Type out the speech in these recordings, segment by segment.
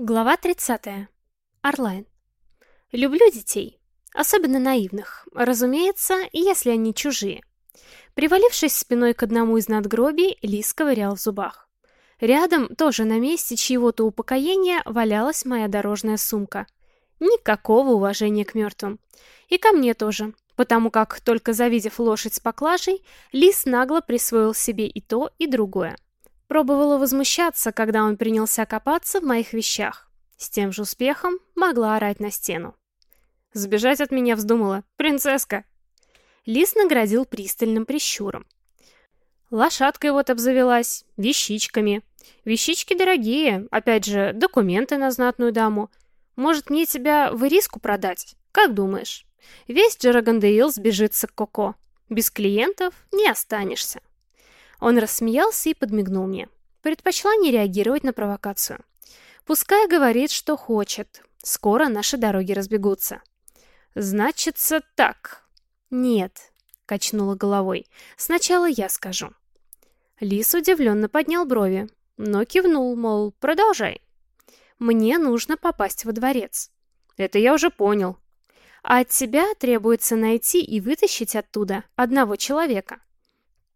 Глава 30. Орлайн. Люблю детей, особенно наивных, разумеется, если они чужие. Привалившись спиной к одному из надгробий, Лис ковырял в зубах. Рядом, тоже на месте чьего-то упокоения, валялась моя дорожная сумка. Никакого уважения к мертвым. И ко мне тоже, потому как, только завидев лошадь с поклажей, Лис нагло присвоил себе и то, и другое. Пробовала возмущаться, когда он принялся копаться в моих вещах. С тем же успехом могла орать на стену. Сбежать от меня вздумала. Принцесска! Лис наградил пристальным прищуром. Лошадкой вот обзавелась, вещичками. Вещички дорогие, опять же, документы на знатную даму. Может, мне тебя в ириску продать? Как думаешь? Весь Джарагандеил сбежится к Коко. Без клиентов не останешься. Он рассмеялся и подмигнул мне. Предпочла не реагировать на провокацию. Пускай говорит, что хочет. Скоро наши дороги разбегутся. Значится так. Нет, качнула головой. Сначала я скажу. Лис удивленно поднял брови, но кивнул, мол, продолжай. Мне нужно попасть во дворец. Это я уже понял. А от тебя требуется найти и вытащить оттуда одного человека.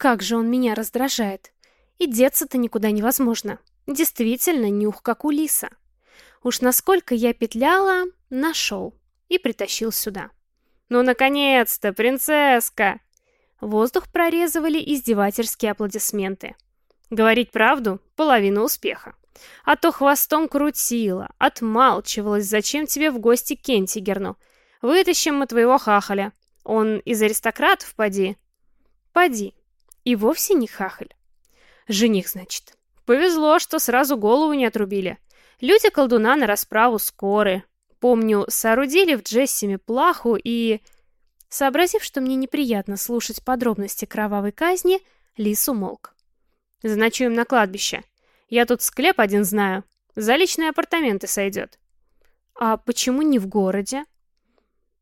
Как же он меня раздражает. И деться-то никуда невозможно. Действительно, нюх как у лиса. Уж насколько я петляла, нашел и притащил сюда. «Ну, наконец-то, принцесска!» Воздух прорезывали издевательские аплодисменты. Говорить правду — половина успеха. А то хвостом крутила, отмалчивалась, зачем тебе в гости Кентигерну. Вытащим мы твоего хахаля. Он из аристократов, поди. Поди. И вовсе не хахаль. Жених, значит. Повезло, что сразу голову не отрубили. Люди колдуна на расправу скоры. Помню, соорудили в Джессиме плаху и... Сообразив, что мне неприятно слушать подробности кровавой казни, Лис умолк. «Заночуем на кладбище. Я тут склеп один знаю. За личные апартаменты сойдет». «А почему не в городе?»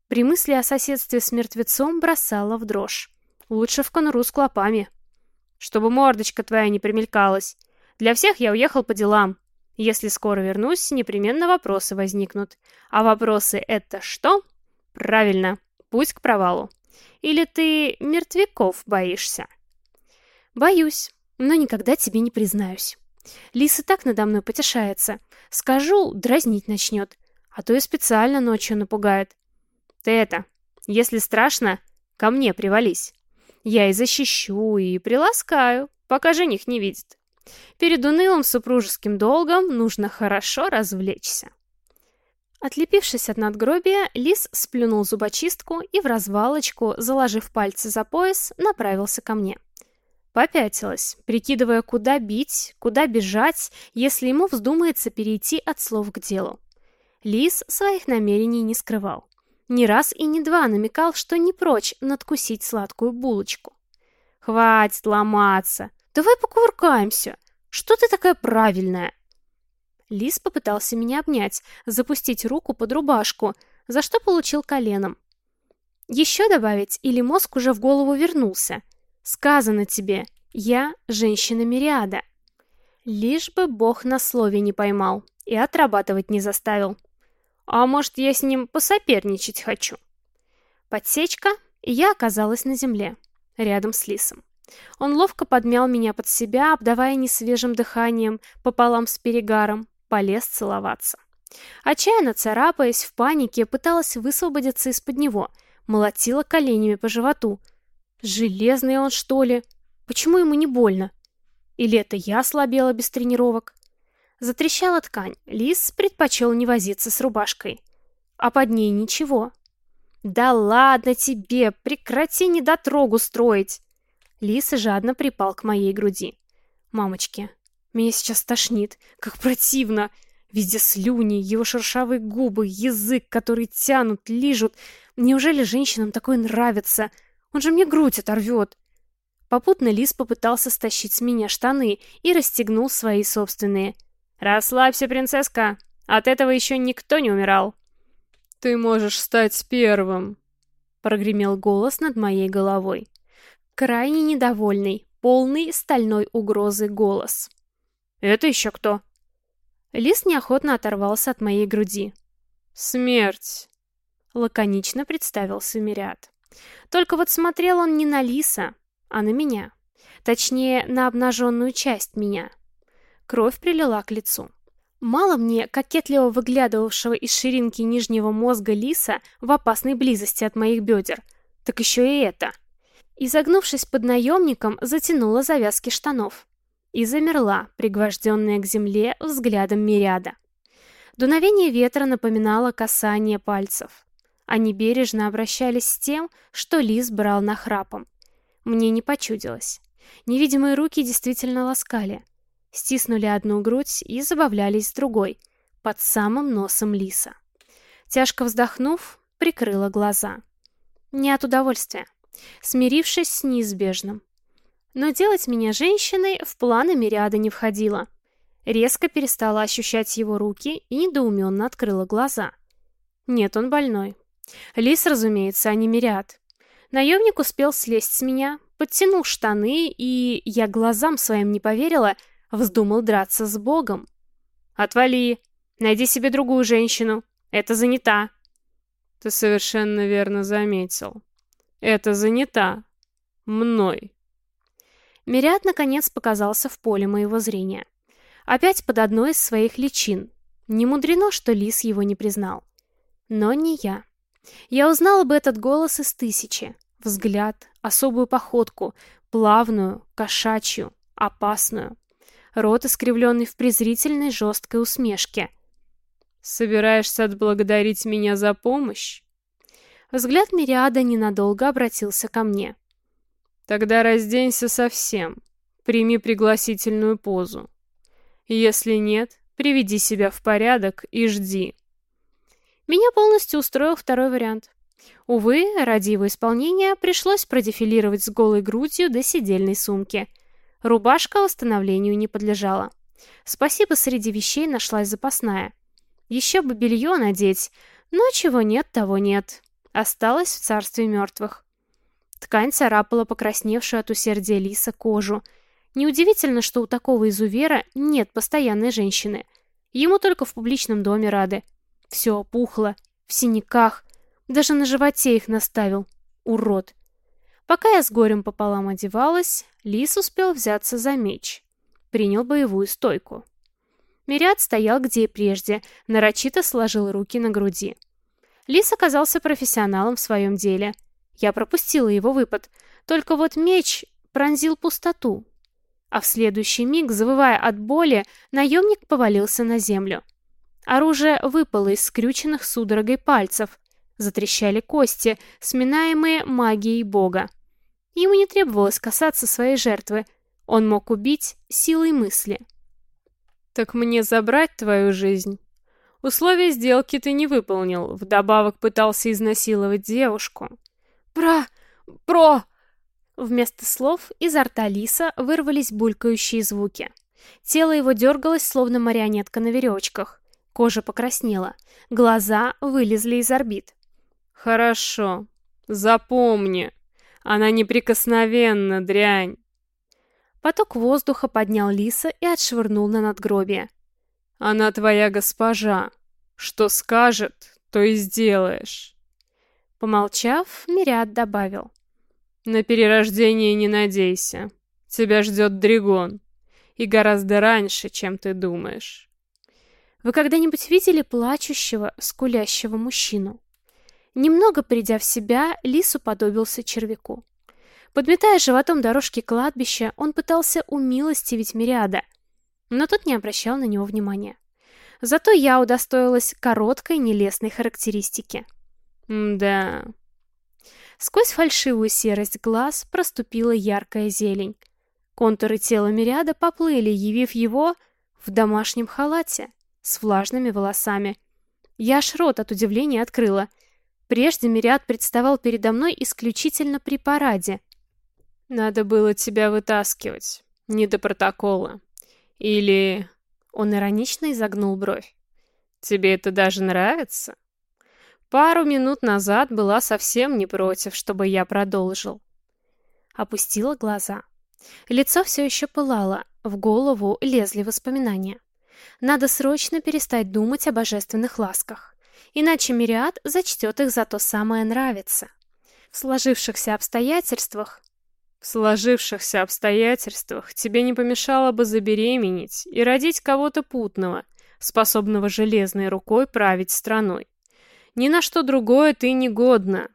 При мысли о соседстве с мертвецом бросала в дрожь. Лучше в конуру с клопами. Чтобы мордочка твоя не примелькалась. Для всех я уехал по делам. Если скоро вернусь, непременно вопросы возникнут. А вопросы это что? Правильно, пусть к провалу. Или ты мертвяков боишься? Боюсь, но никогда тебе не признаюсь. Лис так надо мной потешается. Скажу, дразнить начнет. А то и специально ночью напугает. Ты это, если страшно, ко мне привались. Я и защищу, и приласкаю, пока жених не видит. Перед унылым супружеским долгом нужно хорошо развлечься. Отлепившись от надгробия, лис сплюнул зубочистку и в развалочку, заложив пальцы за пояс, направился ко мне. Попятилась, прикидывая, куда бить, куда бежать, если ему вздумается перейти от слов к делу. Лис своих намерений не скрывал. Не раз и не два намекал, что не прочь надкусить сладкую булочку. «Хватит ломаться! Давай покувыркаемся! Что ты такая правильная?» Лис попытался меня обнять, запустить руку под рубашку, за что получил коленом. «Еще добавить, или мозг уже в голову вернулся? Сказано тебе, я женщина-мириада». Лишь бы бог на слове не поймал и отрабатывать не заставил. А может, я с ним посоперничать хочу? Подсечка, и я оказалась на земле, рядом с лисом. Он ловко подмял меня под себя, обдавая несвежим дыханием, пополам с перегаром, полез целоваться. Отчаянно царапаясь, в панике, пыталась высвободиться из-под него, молотила коленями по животу. Железный он, что ли? Почему ему не больно? Или это я слабела без тренировок? Затрещала ткань. Лис предпочел не возиться с рубашкой. А под ней ничего. «Да ладно тебе! Прекрати недотрогу строить!» Лис жадно припал к моей груди. «Мамочки, меня сейчас тошнит. Как противно! Везде слюни, его шершавые губы, язык, который тянут, лижут. Неужели женщинам такое нравится? Он же мне грудь оторвет!» Попутно Лис попытался стащить с меня штаны и расстегнул свои собственные – «Расслабься, принцесска. От этого еще никто не умирал». «Ты можешь стать первым», — прогремел голос над моей головой. Крайне недовольный, полный стальной угрозы голос. «Это еще кто?» Лис неохотно оторвался от моей груди. «Смерть!» — лаконично представился Мириад. Только вот смотрел он не на Лиса, а на меня. Точнее, на обнаженную часть меня. Кровь прилила к лицу. Мало мне кокетливо выглядывавшего из ширинки нижнего мозга лиса в опасной близости от моих бедер, так еще и это. Изогнувшись под наемником, затянула завязки штанов. И замерла, пригвожденная к земле взглядом мириада. Дуновение ветра напоминало касание пальцев. Они бережно обращались с тем, что лис брал нахрапом. Мне не почудилось. Невидимые руки действительно ласкали стиснули одну грудь и забавлялись с другой, под самым носом лиса. Тяжко вздохнув, прикрыла глаза. Не от удовольствия, смирившись с неизбежным. Но делать меня женщиной в планы Мириада не входило. Резко перестала ощущать его руки и недоуменно открыла глаза. Нет, он больной. Лис, разумеется, а не Мириад. Наемник успел слезть с меня, подтянул штаны, и я глазам своим не поверила — Вздумал драться с Богом. «Отвали! Найди себе другую женщину. Это занята!» «Ты совершенно верно заметил. Это занята. Мной». Мириад наконец показался в поле моего зрения. Опять под одной из своих личин. Не мудрено, что Лис его не признал. Но не я. Я узнала бы этот голос из тысячи. Взгляд, особую походку, плавную, кошачью, опасную рот искривленный в презрительной жесткой усмешке. «Собираешься отблагодарить меня за помощь?» Взгляд Мириада ненадолго обратился ко мне. «Тогда разденься совсем. Прими пригласительную позу. Если нет, приведи себя в порядок и жди». Меня полностью устроил второй вариант. Увы, ради его исполнения пришлось продефилировать с голой грудью до сидельной сумки – Рубашка восстановлению не подлежала. Спасибо, среди вещей нашлась запасная. Еще бы белье надеть, но чего нет, того нет. Осталось в царстве мертвых. Ткань царапала покрасневшую от усердия лиса кожу. Неудивительно, что у такого изувера нет постоянной женщины. Ему только в публичном доме рады. Все опухло, в синяках, даже на животе их наставил. Урод. Пока я с горем пополам одевалась, Лис успел взяться за меч. Принял боевую стойку. Мириад стоял где и прежде, нарочито сложил руки на груди. Лис оказался профессионалом в своем деле. Я пропустила его выпад, только вот меч пронзил пустоту. А в следующий миг, завывая от боли, наемник повалился на землю. Оружие выпало из скрюченных судорогой пальцев. Затрещали кости, сминаемые магией бога. Ему не требовалось касаться своей жертвы. Он мог убить силой мысли. «Так мне забрать твою жизнь?» «Условия сделки ты не выполнил, вдобавок пытался изнасиловать девушку». «Бра! Бро!» Вместо слов изо рта Лиса вырвались булькающие звуки. Тело его дергалось, словно марионетка на веревочках. Кожа покраснела, глаза вылезли из орбит. «Хорошо, запомни», она неприкосновенна, дрянь. Поток воздуха поднял лиса и отшвырнул на надгробие. Она твоя госпожа. Что скажет, то и сделаешь. Помолчав, Мириад добавил. На перерождение не надейся. Тебя ждет Дригон. И гораздо раньше, чем ты думаешь. Вы когда-нибудь видели плачущего, скулящего мужчину? Немного придя в себя, лис уподобился червяку. Подметая животом дорожки кладбища, он пытался умилостивить Мириада, но тот не обращал на него внимания. Зато я удостоилась короткой нелестной характеристики. да. Сквозь фальшивую серость глаз проступила яркая зелень. Контуры тела Мириада поплыли, явив его в домашнем халате с влажными волосами. Я аж рот от удивления открыла — Прежде Мириад представал передо мной исключительно при параде. «Надо было тебя вытаскивать. Не до протокола. Или...» Он иронично изогнул бровь. «Тебе это даже нравится?» Пару минут назад была совсем не против, чтобы я продолжил. Опустила глаза. Лицо все еще пылало, в голову лезли воспоминания. Надо срочно перестать думать о божественных ласках, иначе Мириад зачтет их за то самое «нравится». В сложившихся обстоятельствах в сложившихся обстоятельствах тебе не помешало бы забеременеть и родить кого-то путного, способного железной рукой править страной. Ни на что другое ты не годна.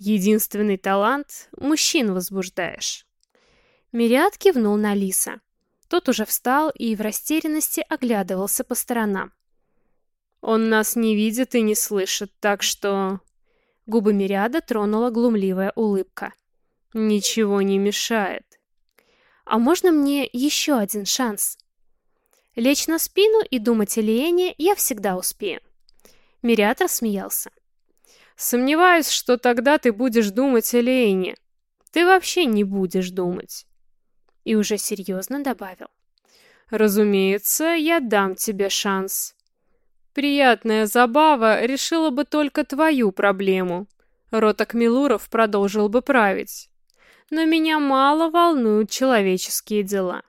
Единственный талант — мужчин возбуждаешь. Мириад кивнул на Лиса. Тот уже встал и в растерянности оглядывался по сторонам. «Он нас не видит и не слышит, так что...» Губы Мириада тронула глумливая улыбка. Ничего не мешает. А можно мне еще один шанс? Лечь на спину и думать о Лиене я всегда успею. Мириат рассмеялся. Сомневаюсь, что тогда ты будешь думать о Лиене. Ты вообще не будешь думать. И уже серьезно добавил. Разумеется, я дам тебе шанс. Приятная забава решила бы только твою проблему. Роток Милуров продолжил бы править но меня мало волнуют человеческие дела.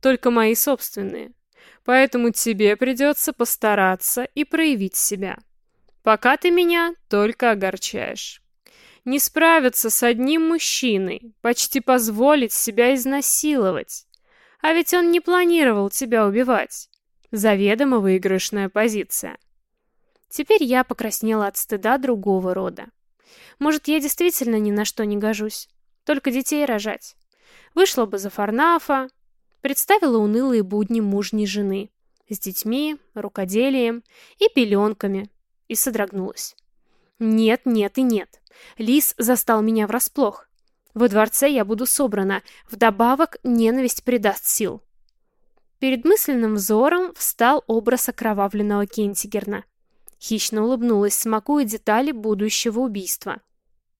Только мои собственные. Поэтому тебе придется постараться и проявить себя. Пока ты меня только огорчаешь. Не справиться с одним мужчиной, почти позволить себя изнасиловать. А ведь он не планировал тебя убивать. Заведомо выигрышная позиция. Теперь я покраснела от стыда другого рода. Может, я действительно ни на что не гожусь. Только детей рожать. Вышла бы за Фарнафа, представила унылые будни мужней жены. С детьми, рукоделием и пеленками. И содрогнулась. Нет, нет и нет. Лис застал меня врасплох. Во дворце я буду собрана. Вдобавок ненависть придаст сил. Перед мысленным взором встал образ окровавленного Кентигерна. Хищно улыбнулась, смакуя детали будущего убийства.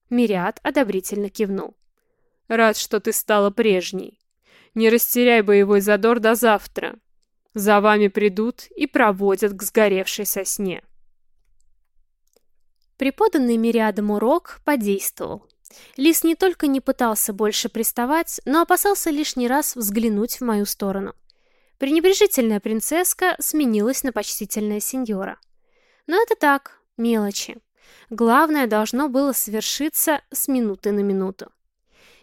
Мириад одобрительно кивнул. Рад, что ты стала прежней. Не растеряй боевой задор до завтра. За вами придут и проводят к сгоревшей сосне. Преподанный Мириадом урок подействовал. Лис не только не пытался больше приставать, но опасался лишний раз взглянуть в мою сторону. Пренебрежительная принцесска сменилась на почтительная сеньора. Но это так, мелочи. Главное должно было свершиться с минуты на минуту.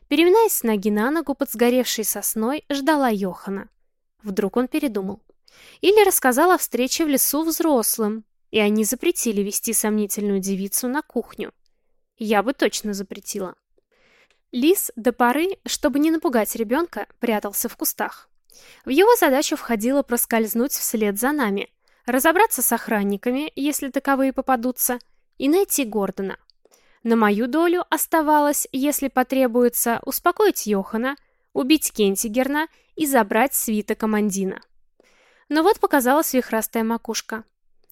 Переминаясь с ноги на ногу под сгоревшей сосной, ждала Йохана. Вдруг он передумал. Или рассказал о встрече в лесу взрослым, и они запретили вести сомнительную девицу на кухню. Я бы точно запретила. Лис до поры, чтобы не напугать ребенка, прятался в кустах. В его задачу входило проскользнуть вслед за нами, разобраться с охранниками, если таковые попадутся, и найти Гордона. На мою долю оставалось, если потребуется, успокоить Йохана, убить Кентигерна и забрать свита командина. Но вот показалась вихрастая макушка.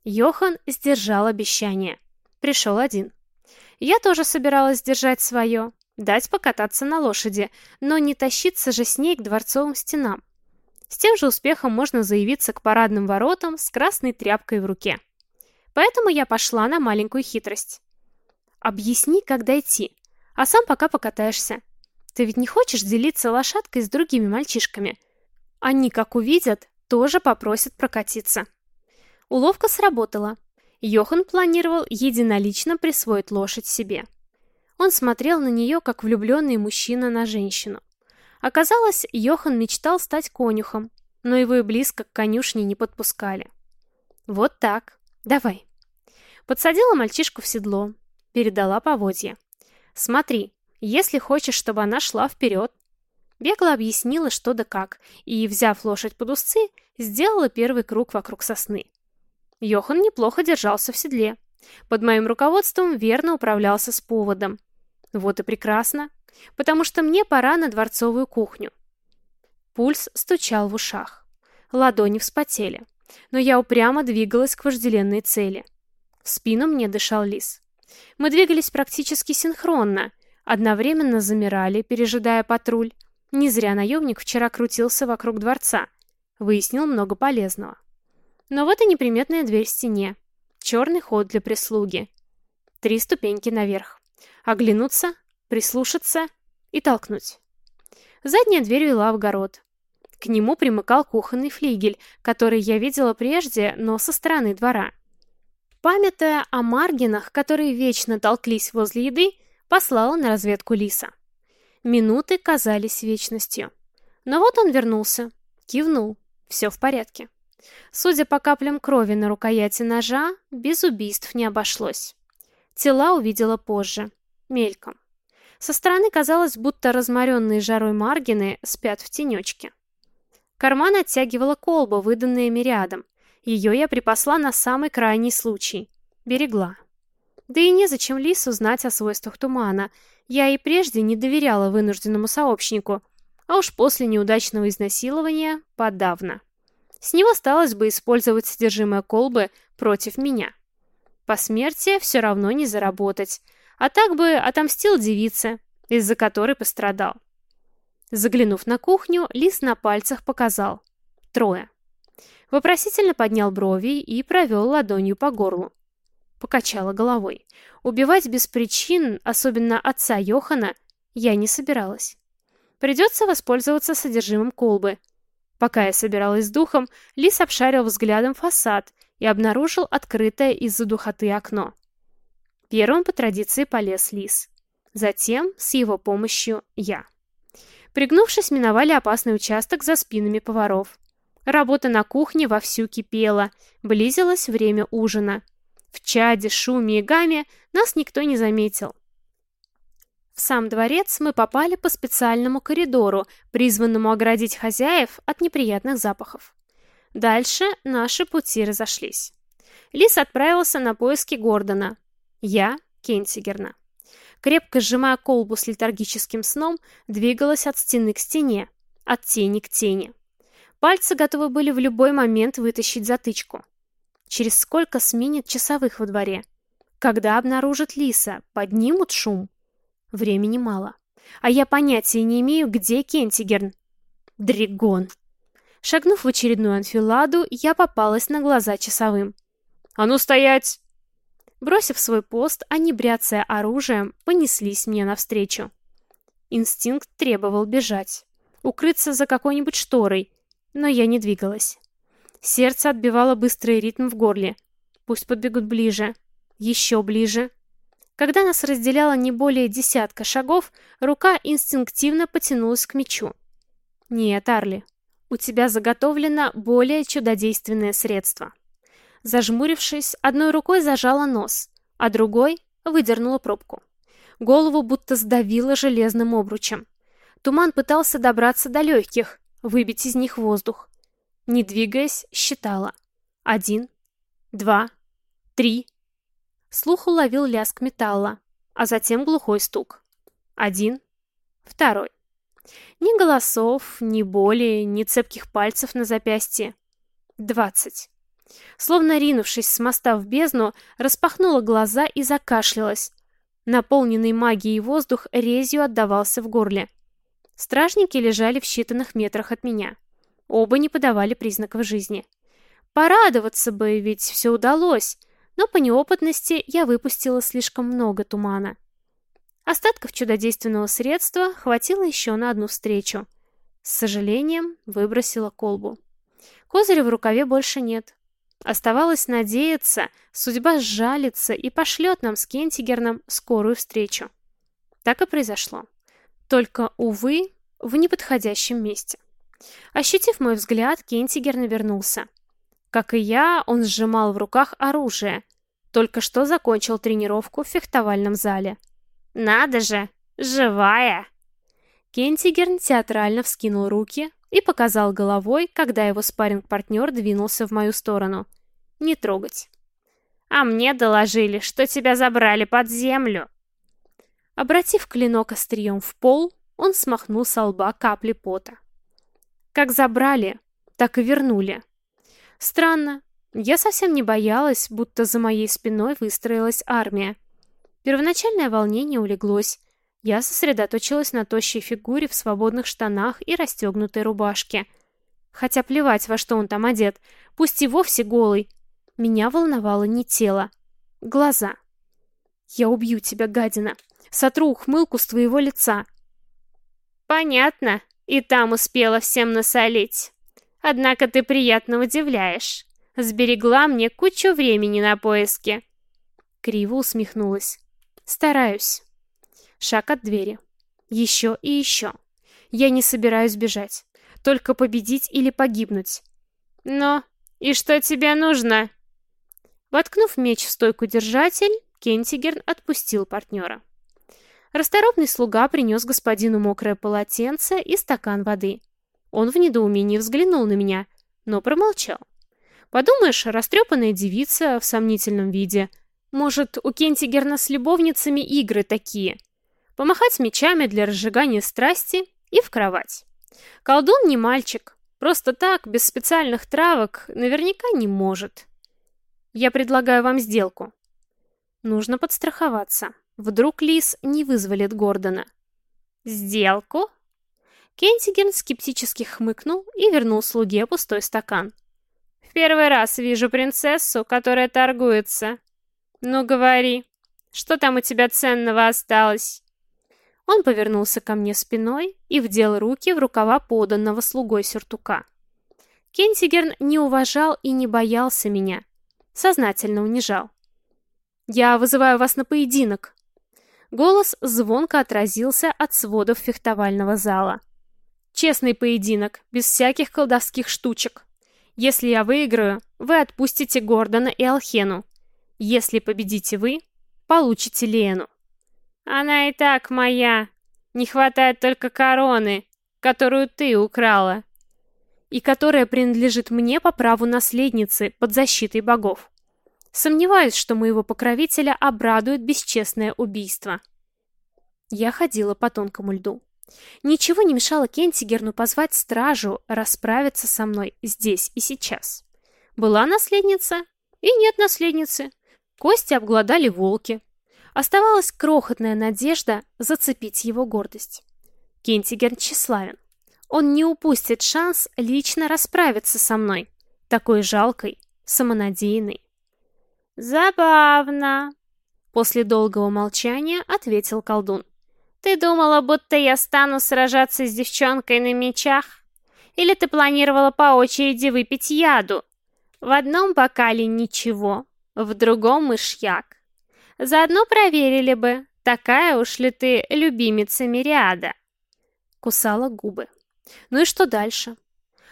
Йохан сдержал обещание. Пришел один. Я тоже собиралась сдержать свое, дать покататься на лошади, но не тащиться же с ней к дворцовым стенам. С тем же успехом можно заявиться к парадным воротам с красной тряпкой в руке. Поэтому я пошла на маленькую хитрость. Объясни, как дойти, а сам пока покатаешься. Ты ведь не хочешь делиться лошадкой с другими мальчишками? Они, как увидят, тоже попросят прокатиться. Уловка сработала. Йохан планировал единолично присвоить лошадь себе. Он смотрел на нее, как влюбленный мужчина на женщину. Оказалось, Йохан мечтал стать конюхом, но его и близко к конюшне не подпускали. Вот так. Давай. Подсадила мальчишку в седло, передала поводья. «Смотри, если хочешь, чтобы она шла вперед». Бегло объяснила, что да как, и, взяв лошадь под узцы, сделала первый круг вокруг сосны. Йохан неплохо держался в седле. Под моим руководством верно управлялся с поводом. Вот и прекрасно, потому что мне пора на дворцовую кухню. Пульс стучал в ушах. Ладони вспотели. Но я упрямо двигалась к вожделенной цели. В спину мне дышал лис. Мы двигались практически синхронно, одновременно замирали, пережидая патруль. Не зря наемник вчера крутился вокруг дворца. Выяснил много полезного. Но вот и неприметная дверь в стене. Черный ход для прислуги. Три ступеньки наверх. Оглянуться, прислушаться и толкнуть. Задняя дверь вела в огород. К нему примыкал кухонный флигель, который я видела прежде, но со стороны двора. Памятая о Маргинах, которые вечно толклись возле еды, послала на разведку Лиса. Минуты казались вечностью. Но вот он вернулся, кивнул, все в порядке. Судя по каплям крови на рукояти ножа, без убийств не обошлось. Тела увидела позже, мельком. Со стороны казалось, будто разморенные жарой маргины спят в тенечке. Карман оттягивала колба, выданная мириадом. Ее я припасла на самый крайний случай. Берегла. Да и незачем Лису знать о свойствах тумана. Я и прежде не доверяла вынужденному сообщнику, а уж после неудачного изнасилования подавно. С него осталось бы использовать содержимое колбы против меня. По смерти все равно не заработать, а так бы отомстил девице, из-за которой пострадал. Заглянув на кухню, Лис на пальцах показал. Трое. Вопросительно поднял брови и провел ладонью по горлу. Покачала головой. Убивать без причин, особенно отца Йохана, я не собиралась. Придется воспользоваться содержимым колбы. Пока я собиралась с духом, Лис обшарил взглядом фасад и обнаружил открытое из-за духоты окно. Первым по традиции полез Лис. Затем, с его помощью, я. Пригнувшись, миновали опасный участок за спинами поваров. Работа на кухне вовсю кипела, близилось время ужина. В чаде, шуме и гаме нас никто не заметил. В сам дворец мы попали по специальному коридору, призванному оградить хозяев от неприятных запахов. Дальше наши пути разошлись. Лис отправился на поиски Гордона. Я — Кентигерна. Крепко сжимая колбу с летаргическим сном, двигалась от стены к стене, от тени к тени. Пальцы готовы были в любой момент вытащить затычку. Через сколько сменит часовых во дворе? Когда обнаружат лиса, поднимут шум? Времени мало. А я понятия не имею, где Кентигерн. Дригон. Шагнув в очередную анфиладу, я попалась на глаза часовым. «А ну стоять!» Бросив свой пост, они, бряцая оружием, понеслись мне навстречу. Инстинкт требовал бежать. Укрыться за какой-нибудь шторой, но я не двигалась. Сердце отбивало быстрый ритм в горле. Пусть подбегут ближе. Еще ближе. Когда нас разделяло не более десятка шагов, рука инстинктивно потянулась к мечу. «Нет, Арли, у тебя заготовлено более чудодейственное средство». Зажмурившись, одной рукой зажала нос, а другой выдернула пробку. Голову будто сдавило железным обручем. Туман пытался добраться до легких, выбить из них воздух. Не двигаясь, считала. Один, два, три. Слух уловил лязг металла, а затем глухой стук. Один, второй. Ни голосов, ни боли, ни цепких пальцев на запястье. Двадцать. Словно ринувшись с моста в бездну, распахнула глаза и закашлялась. Наполненный магией воздух резью отдавался в горле. Стражники лежали в считанных метрах от меня. Оба не подавали признаков жизни. Порадоваться бы, ведь все удалось, но по неопытности я выпустила слишком много тумана. Остатков чудодейственного средства хватило еще на одну встречу. С сожалением выбросила колбу. Козыря в рукаве больше нет. Оставалось надеяться, судьба сжалится и пошлет нам с Кентигерном скорую встречу. Так и произошло. Только, увы, в неподходящем месте. Ощутив мой взгляд, Кентигер навернулся. Как и я, он сжимал в руках оружие. Только что закончил тренировку в фехтовальном зале. «Надо же! Живая!» Кентигерн театрально вскинул руки, и показал головой, когда его спарринг-партнер двинулся в мою сторону. «Не трогать». «А мне доложили, что тебя забрали под землю». Обратив клинок острием в пол, он смахнул со лба капли пота. Как забрали, так и вернули. Странно, я совсем не боялась, будто за моей спиной выстроилась армия. Первоначальное волнение улеглось, я сосредоточилась на тощей фигуре в свободных штанах и расстегнутой рубашке. Хотя плевать, во что он там одет, пусть и вовсе голый. Меня волновало не тело. Глаза. «Я убью тебя, гадина! Сотру ухмылку с твоего лица!» «Понятно. И там успела всем насолить. Однако ты приятно удивляешь. Сберегла мне кучу времени на поиски. Криво усмехнулась. Стараюсь. Шаг от двери. Еще и еще. Я не собираюсь бежать. Только победить или погибнуть. Но и что тебе нужно? Воткнув меч в стойку держатель, Кентигерн отпустил партнера. Расторопный слуга принес господину мокрое полотенце и стакан воды. Он в недоумении взглянул на меня, но промолчал. Подумаешь, растрепанная девица в сомнительном виде. Может, у Кентигерна с любовницами игры такие. Помахать мечами для разжигания страсти и в кровать. Колдун не мальчик. Просто так, без специальных травок, наверняка не может. Я предлагаю вам сделку. Нужно подстраховаться. Вдруг Лис не вызволит Гордона. Сделку? Кентиген скептически хмыкнул и вернул слуге пустой стакан. В первый раз вижу принцессу, которая торгуется. Ну, говори, что там у тебя ценного осталось? Он повернулся ко мне спиной и вдел руки в рукава поданного слугой сюртука. Кентигерн не уважал и не боялся меня. Сознательно унижал. «Я вызываю вас на поединок». Голос звонко отразился от сводов фехтовального зала. «Честный поединок, без всяких колдовских штучек. Если я выиграю, вы отпустите Гордона и Алхену. Если победите вы, получите Лену». Она и так моя. Не хватает только короны, которую ты украла. И которая принадлежит мне по праву наследницы под защитой богов. Сомневаюсь, что моего покровителя обрадует бесчестное убийство. Я ходила по тонкому льду. Ничего не мешало Кентигерну позвать стражу расправиться со мной здесь и сейчас. Была наследница и нет наследницы. Кости обглодали волки, Оставалась крохотная надежда зацепить его гордость. Кентигер тщеславен. Он не упустит шанс лично расправиться со мной, такой жалкой, самонадеянной. «Забавно», — после долгого молчания ответил колдун. «Ты думала, будто я стану сражаться с девчонкой на мечах? Или ты планировала по очереди выпить яду? В одном бокале ничего, в другом мышьяк. Заодно проверили бы, такая уж ли ты любимица Мириада. Кусала губы. Ну и что дальше?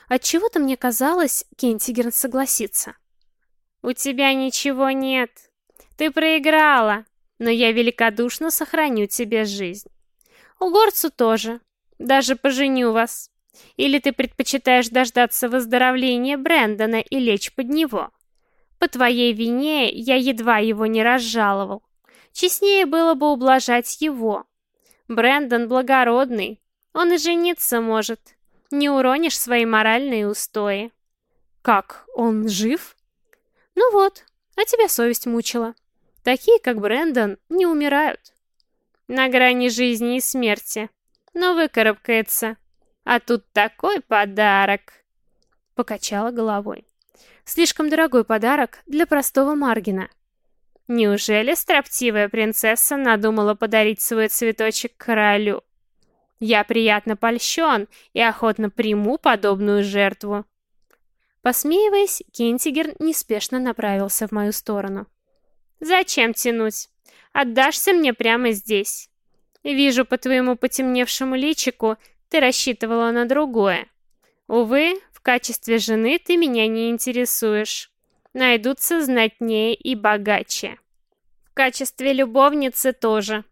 Отчего-то мне казалось, Кентигерн согласится. У тебя ничего нет. Ты проиграла, но я великодушно сохраню тебе жизнь. У горцу тоже. Даже поженю вас. Или ты предпочитаешь дождаться выздоровления Брэндона и лечь под него? По твоей вине я едва его не разжаловал. Честнее было бы ублажать его. Брэндон благородный, он и жениться может. Не уронишь свои моральные устои. Как, он жив? Ну вот, а тебя совесть мучила. Такие, как Брэндон, не умирают. На грани жизни и смерти. Но выкарабкается. А тут такой подарок. Покачала головой. Слишком дорогой подарок для простого Маргина. Неужели строптивая принцесса надумала подарить свой цветочек королю? Я приятно польщен и охотно приму подобную жертву. Посмеиваясь, Кентигер неспешно направился в мою сторону. «Зачем тянуть? Отдашься мне прямо здесь. Вижу по твоему потемневшему личику, ты рассчитывала на другое. Увы, качестве жены ты меня не интересуешь. Найдутся знатнее и богаче. В качестве любовницы тоже.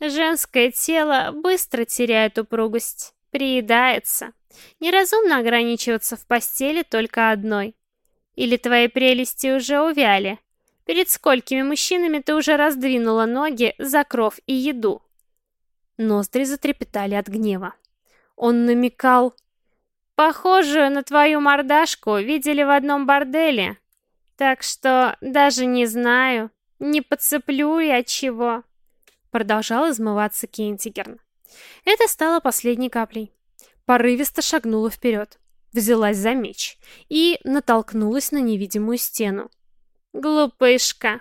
Женское тело быстро теряет упругость, приедается. Неразумно ограничиваться в постели только одной. Или твои прелести уже увяли? Перед сколькими мужчинами ты уже раздвинула ноги за кров и еду? Ноздри затрепетали от гнева. Он намекал Похожую на твою мордашку видели в одном борделе. Так что даже не знаю, не подцеплю я чего. Продолжал измываться Кентигерн. Это стало последней каплей. Порывисто шагнула вперед, взялась за меч и натолкнулась на невидимую стену. «Глупышка!»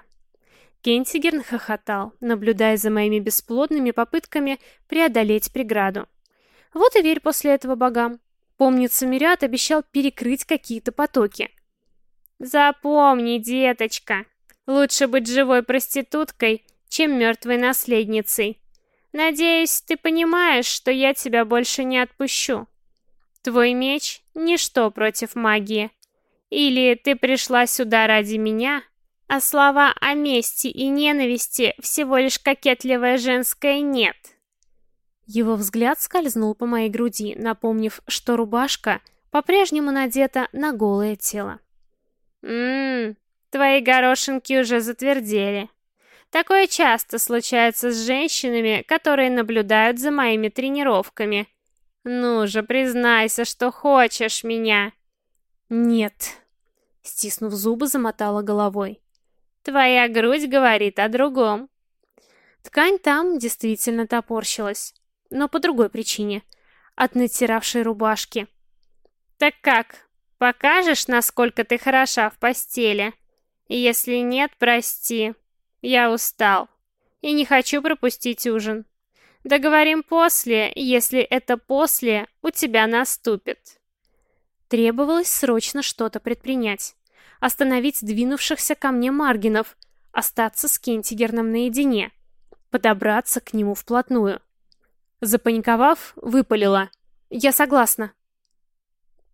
Кентигерн хохотал, наблюдая за моими бесплодными попытками преодолеть преграду. Вот и верь после этого богам. Помнится, Мириад обещал перекрыть какие-то потоки. Запомни, деточка, лучше быть живой проституткой, чем мертвой наследницей. Надеюсь, ты понимаешь, что я тебя больше не отпущу. Твой меч — ничто против магии. Или ты пришла сюда ради меня, а слова о мести и ненависти всего лишь кокетливое женское «нет». Его взгляд скользнул по моей груди, напомнив, что рубашка по-прежнему надета на голое тело. «Ммм, твои горошинки уже затвердели. Такое часто случается с женщинами, которые наблюдают за моими тренировками. Ну же, признайся, что хочешь меня». «Нет», — стиснув зубы, замотала головой. «Твоя грудь говорит о другом». Ткань там действительно топорщилась но по другой причине. От натиравшей рубашки. «Так как, покажешь, насколько ты хороша в постели? Если нет, прости. Я устал. И не хочу пропустить ужин. Договорим после, если это после у тебя наступит». Требовалось срочно что-то предпринять. Остановить двинувшихся ко мне Маргинов, остаться с Кентигерном наедине, подобраться к нему вплотную. Запаниковав, выпалила. «Я согласна».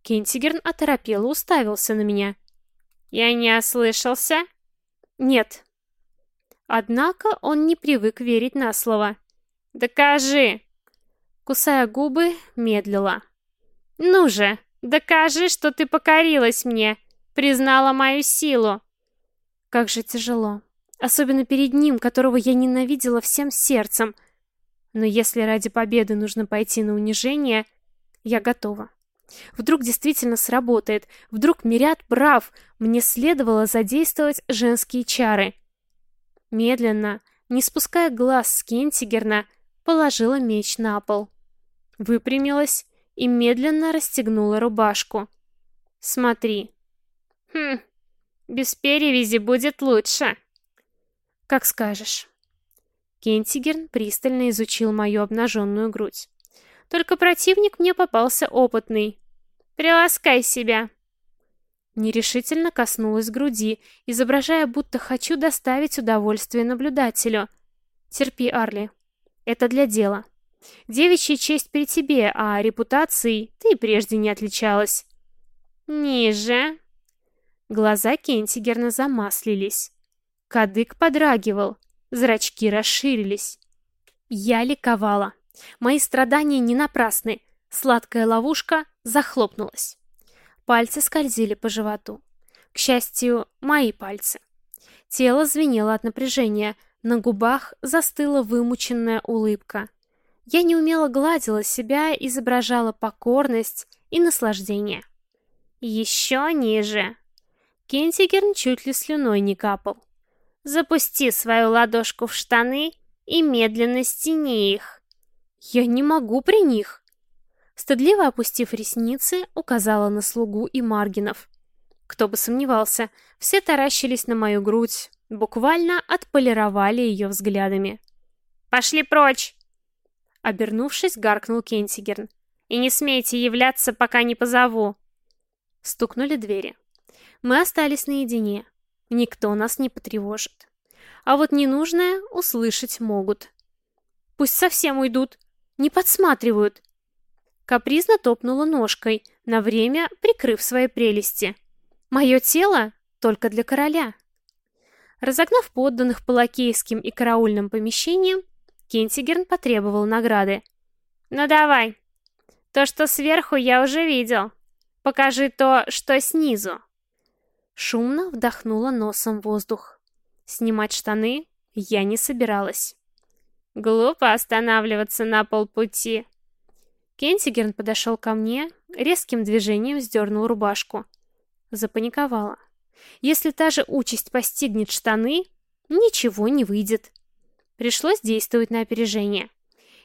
Кентигерн оторопело уставился на меня. «Я не ослышался?» «Нет». Однако он не привык верить на слово. «Докажи!» Кусая губы, медлила. «Ну же, докажи, что ты покорилась мне, признала мою силу!» Как же тяжело. Особенно перед ним, которого я ненавидела всем сердцем, но если ради победы нужно пойти на унижение, я готова. Вдруг действительно сработает, вдруг Мирят прав, мне следовало задействовать женские чары. Медленно, не спуская глаз с Кентигерна, положила меч на пол. Выпрямилась и медленно расстегнула рубашку. «Смотри». «Хм, без перевязи будет лучше». «Как скажешь». Кентигерн пристально изучил мою обнаженную грудь. Только противник мне попался опытный. «Приласкай себя!» Нерешительно коснулась груди, изображая, будто хочу доставить удовольствие наблюдателю. «Терпи, Арли. Это для дела. Девичья честь при тебе, а репутацией ты прежде не отличалась». «Ниже!» Глаза Кентигерна замаслились. Кадык подрагивал, Зрачки расширились. Я ликовала. Мои страдания не напрасны. Сладкая ловушка захлопнулась. Пальцы скользили по животу. К счастью, мои пальцы. Тело звенело от напряжения, на губах застыла вымученная улыбка. Я неумело гладила себя, изображала покорность и наслаждение. Еще ниже. Кентигерн чуть ли слюной не капал. Запусти свою ладошку в штаны и медленно стяни их. Я не могу при них. Стыдливо опустив ресницы, указала на слугу и Маргинов. Кто бы сомневался, все таращились на мою грудь, буквально отполировали ее взглядами. «Пошли прочь!» Обернувшись, гаркнул Кентигерн. «И не смейте являться, пока не позову!» Стукнули двери. Мы остались наедине. Никто нас не потревожит. А вот ненужное услышать могут. Пусть совсем уйдут. Не подсматривают. Капризно топнула ножкой, на время прикрыв свои прелести. Мое тело только для короля. Разогнав подданных по лакейским и караульным помещениям, Кентигерн потребовал награды. «Ну давай. То, что сверху, я уже видел. Покажи то, что снизу». Шумно вдохнула носом воздух. Снимать штаны я не собиралась. Глупо останавливаться на полпути. Кентигерн подошел ко мне, резким движением сдернул рубашку. Запаниковала. Если та же участь постигнет штаны, ничего не выйдет. Пришлось действовать на опережение.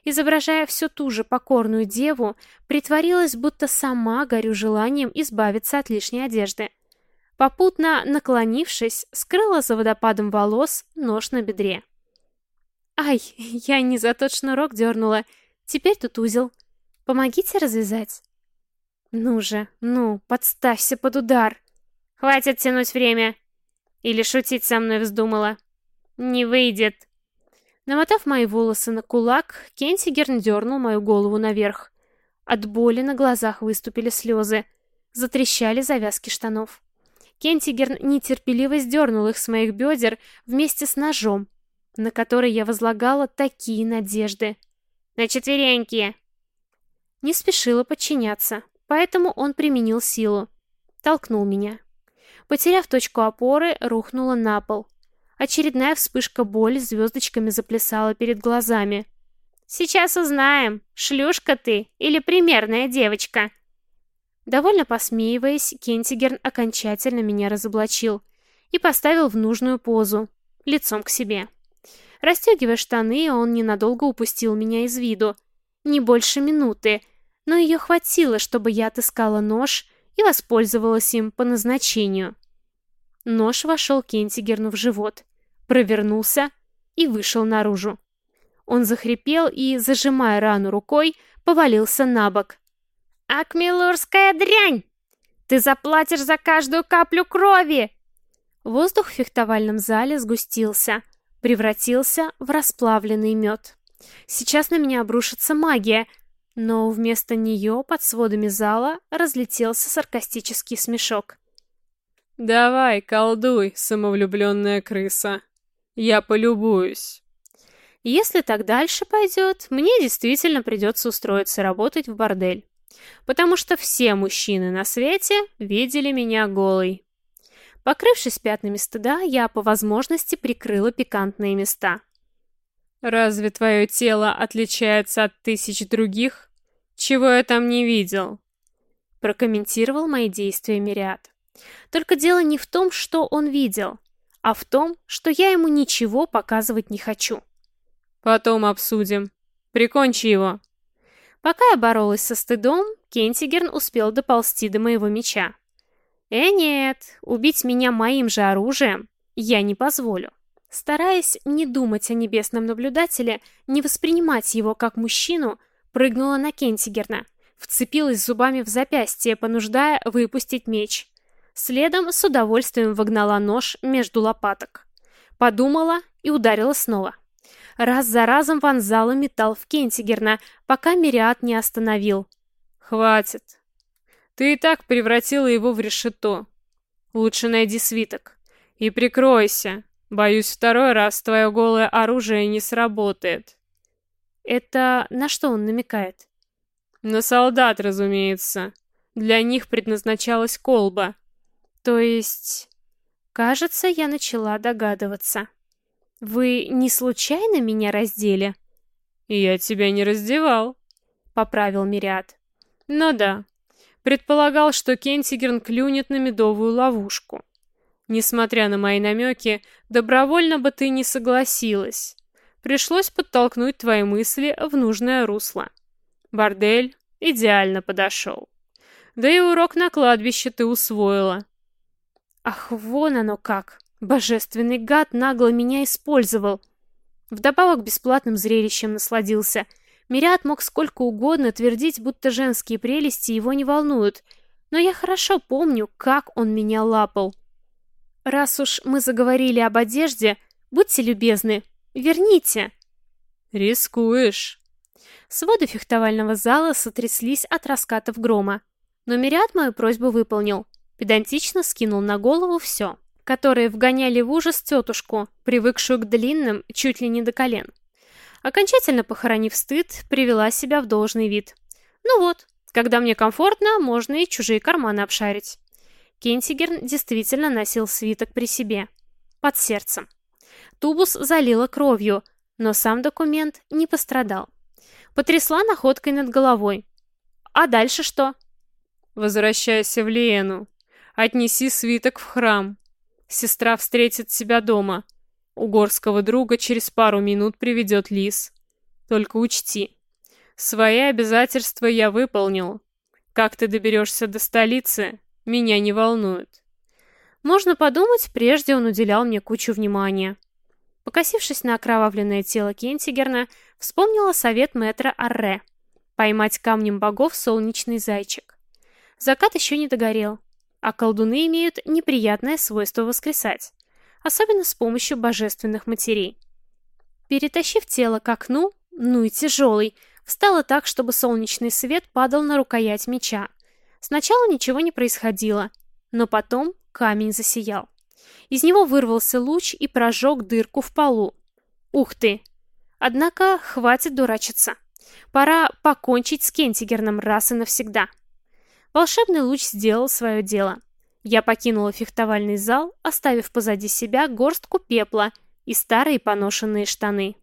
Изображая всю ту же покорную деву, притворилась, будто сама горю желанием избавиться от лишней одежды. Попутно, наклонившись, скрыла за водопадом волос нож на бедре. «Ай, я не за тот шнурок дернула. Теперь тут узел». Помогите развязать. Ну же, ну, подставься под удар. Хватит тянуть время. Или шутить со мной вздумала. Не выйдет. Намотав мои волосы на кулак, Кентигерн дернул мою голову наверх. От боли на глазах выступили слезы. Затрещали завязки штанов. Кентигерн нетерпеливо сдернул их с моих бедер вместе с ножом, на который я возлагала такие надежды. «На четвереньки!» Не спешила подчиняться, поэтому он применил силу. Толкнул меня. Потеряв точку опоры, рухнула на пол. Очередная вспышка боли звездочками заплясала перед глазами. «Сейчас узнаем, шлюшка ты или примерная девочка!» Довольно посмеиваясь, Кентигерн окончательно меня разоблачил и поставил в нужную позу, лицом к себе. Растегивая штаны, он ненадолго упустил меня из виду. Не больше минуты, но ее хватило, чтобы я отыскала нож и воспользовалась им по назначению. Нож вошел Кентигерну в живот, провернулся и вышел наружу. Он захрипел и, зажимая рану рукой, повалился на бок, «Акмелурская дрянь! Ты заплатишь за каждую каплю крови!» Воздух в фехтовальном зале сгустился, превратился в расплавленный мед. Сейчас на меня обрушится магия, но вместо нее под сводами зала разлетелся саркастический смешок. «Давай, колдуй, самовлюбленная крыса. Я полюбуюсь». Если так дальше пойдет, мне действительно придется устроиться работать в бордель потому что все мужчины на свете видели меня голой. Покрывшись пятнами стыда, я по возможности прикрыла пикантные места. «Разве твое тело отличается от тысяч других? Чего я там не видел?» Прокомментировал мои действия Мириад. Только дело не в том, что он видел, а в том, что я ему ничего показывать не хочу. «Потом обсудим. Прикончи его». Пока я боролась со стыдом, Кентигерн успел доползти до моего меча. Э, нет, убить меня моим же оружием я не позволю. Стараясь не думать о небесном наблюдателе, не воспринимать его как мужчину, прыгнула на Кентигерна, вцепилась зубами в запястье, понуждая выпустить меч. Следом с удовольствием вогнала нож между лопаток. Подумала и ударила снова раз за разом вонзала металл в Кентигерна, пока Мириад не остановил. «Хватит. Ты и так превратила его в решето. Лучше найди свиток. И прикройся. Боюсь, второй раз твое голое оружие не сработает». «Это на что он намекает?» «На солдат, разумеется. Для них предназначалась колба». «То есть...» Кажется, я начала догадываться. «Вы не случайно меня раздели?» «Я тебя не раздевал», — поправил Мириад. «Ну да. Предполагал, что Кентигерн клюнет на медовую ловушку. Несмотря на мои намеки, добровольно бы ты не согласилась. Пришлось подтолкнуть твои мысли в нужное русло. Бордель идеально подошел. Да и урок на кладбище ты усвоила». «Ах, вон оно как!» Божественный гад нагло меня использовал. Вдобавок бесплатным зрелищем насладился. Мириад мог сколько угодно твердить, будто женские прелести его не волнуют, но я хорошо помню, как он меня лапал. Раз уж мы заговорили об одежде, будьте любезны, верните. Рискуешь. Своды фехтовального зала сотряслись от раскатов грома, но Мириад мою просьбу выполнил, педантично скинул на голову все которые вгоняли в ужас тетушку, привыкшую к длинным, чуть ли не до колен. Окончательно похоронив стыд, привела себя в должный вид. Ну вот, когда мне комфортно, можно и чужие карманы обшарить. Кентигерн действительно носил свиток при себе. Под сердцем. Тубус залила кровью, но сам документ не пострадал. Потрясла находкой над головой. А дальше что? Возвращайся в Лиену. Отнеси свиток в храм. Сестра встретит себя дома. У горского друга через пару минут приведет лис. Только учти, свои обязательства я выполнил. Как ты доберешься до столицы, меня не волнует. Можно подумать, прежде он уделял мне кучу внимания. Покосившись на окровавленное тело Кентигерна, вспомнила совет мэтра Арре. Поймать камнем богов солнечный зайчик. Закат еще не догорел, а колдуны имеют неприятное свойство воскресать, особенно с помощью божественных матерей. Перетащив тело к окну, ну и тяжелый, встала так, чтобы солнечный свет падал на рукоять меча. Сначала ничего не происходило, но потом камень засиял. Из него вырвался луч и прожег дырку в полу. Ух ты! Однако хватит дурачиться. Пора покончить с Кентигерном раз и навсегда. Волшебный луч сделал свое дело. Я покинула фехтовальный зал, оставив позади себя горстку пепла и старые поношенные штаны.